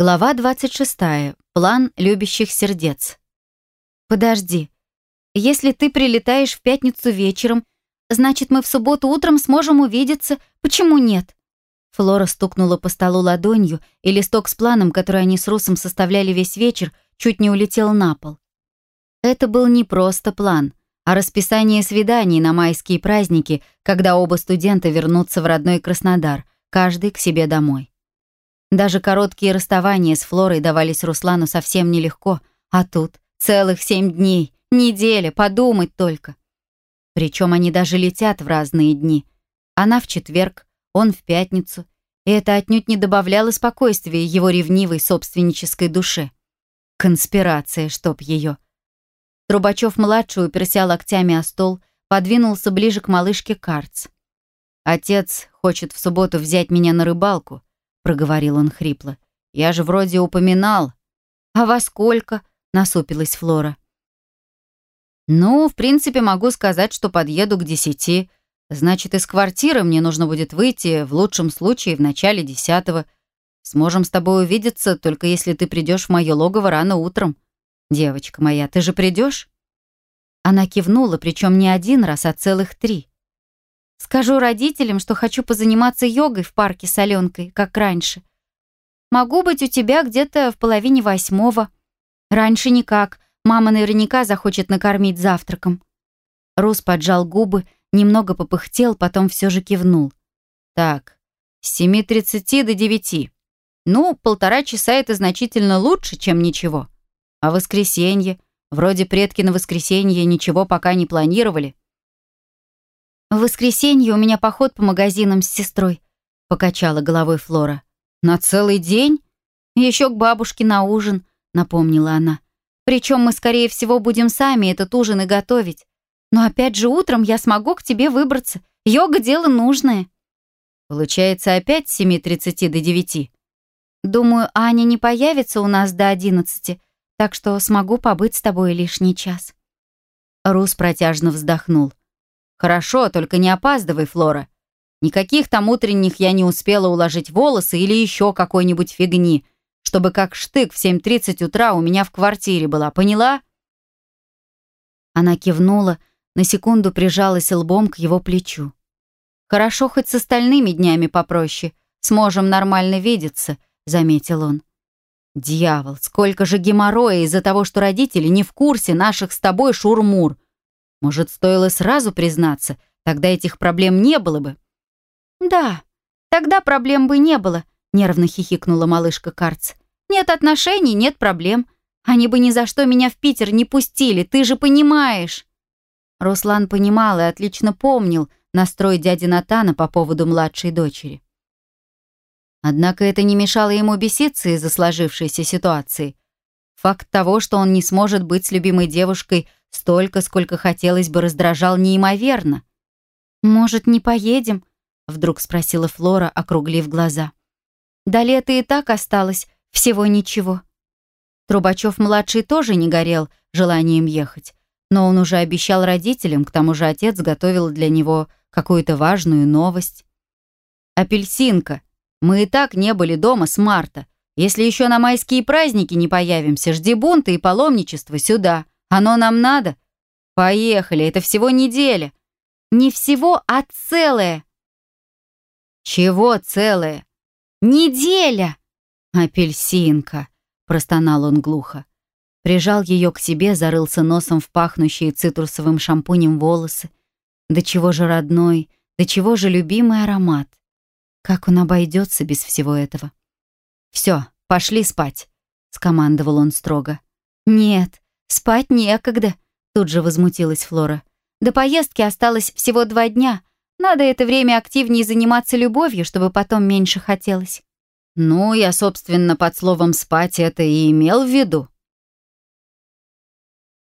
Глава 26. План любящих сердец. Подожди. Если ты прилетаешь в пятницу вечером, значит, мы в субботу утром сможем увидеться. Почему нет? Флора стукнула по столу ладонью, и листок с планом, который они с Русом составляли весь вечер, чуть не улетел на пол. Это был не просто план, а расписание свиданий на майские праздники, когда оба студента вернутся в родной Краснодар, каждый к себе домой. Даже короткие расставания с Флорой давались Руслану совсем нелегко, а тут целых семь дней, неделя, подумать только. Причем они даже летят в разные дни. Она в четверг, он в пятницу, и это отнюдь не добавляло спокойствия его ревнивой собственнической душе. Конспирация, чтоб ее. Трубачев-младший, уперся локтями о стол, подвинулся ближе к малышке Карц. «Отец хочет в субботу взять меня на рыбалку», проговорил он хрипло. «Я же вроде упоминал». «А во сколько?» — насупилась Флора. «Ну, в принципе, могу сказать, что подъеду к десяти. Значит, из квартиры мне нужно будет выйти, в лучшем случае, в начале десятого. Сможем с тобой увидеться, только если ты придешь в мое логово рано утром. Девочка моя, ты же придешь?» Она кивнула, причем не один раз, а целых три. Скажу родителям, что хочу позаниматься йогой в парке с Аленкой, как раньше. Могу быть у тебя где-то в половине восьмого. Раньше никак. Мама наверняка захочет накормить завтраком. Рус поджал губы, немного попыхтел, потом все же кивнул. Так, с семи тридцати до девяти. Ну, полтора часа это значительно лучше, чем ничего. А воскресенье? Вроде предки на воскресенье ничего пока не планировали. «В воскресенье у меня поход по магазинам с сестрой», — покачала головой Флора. «На целый день? Еще к бабушке на ужин», — напомнила она. «Причем мы, скорее всего, будем сами этот ужин и готовить. Но опять же утром я смогу к тебе выбраться. Йога — дело нужное». «Получается, опять с 7.30 до 9?» «Думаю, Аня не появится у нас до 11, так что смогу побыть с тобой лишний час». Рус протяжно вздохнул. «Хорошо, только не опаздывай, Флора. Никаких там утренних я не успела уложить волосы или еще какой-нибудь фигни, чтобы как штык в 7.30 утра у меня в квартире была, поняла?» Она кивнула, на секунду прижалась лбом к его плечу. «Хорошо, хоть с остальными днями попроще. Сможем нормально видеться», — заметил он. «Дьявол, сколько же геморроя из-за того, что родители не в курсе наших с тобой шурмур. Может, стоило сразу признаться, тогда этих проблем не было бы. «Да, тогда проблем бы не было», — нервно хихикнула малышка Карц. «Нет отношений, нет проблем. Они бы ни за что меня в Питер не пустили, ты же понимаешь». Руслан понимал и отлично помнил настрой дяди Натана по поводу младшей дочери. Однако это не мешало ему беситься из-за сложившейся ситуации. Факт того, что он не сможет быть с любимой девушкой Столько, сколько хотелось бы, раздражал неимоверно. «Может, не поедем?» — вдруг спросила Флора, округлив глаза. «До лета и так осталось, всего ничего». Трубачев-младший тоже не горел желанием ехать, но он уже обещал родителям, к тому же отец готовил для него какую-то важную новость. «Апельсинка, мы и так не были дома с марта. Если еще на майские праздники не появимся, жди бунта и паломничества сюда», оно нам надо? Поехали, это всего неделя. Не всего, а целое. Чего целое? Неделя! Апельсинка, простонал он глухо. Прижал ее к себе, зарылся носом в пахнущие цитрусовым шампунем волосы. До чего же родной, до чего же любимый аромат. Как он обойдется без всего этого? Все, пошли спать, скомандовал он строго. Нет, «Спать некогда», — тут же возмутилась Флора. «До поездки осталось всего два дня. Надо это время активнее заниматься любовью, чтобы потом меньше хотелось». «Ну, я, собственно, под словом «спать» это и имел в виду»,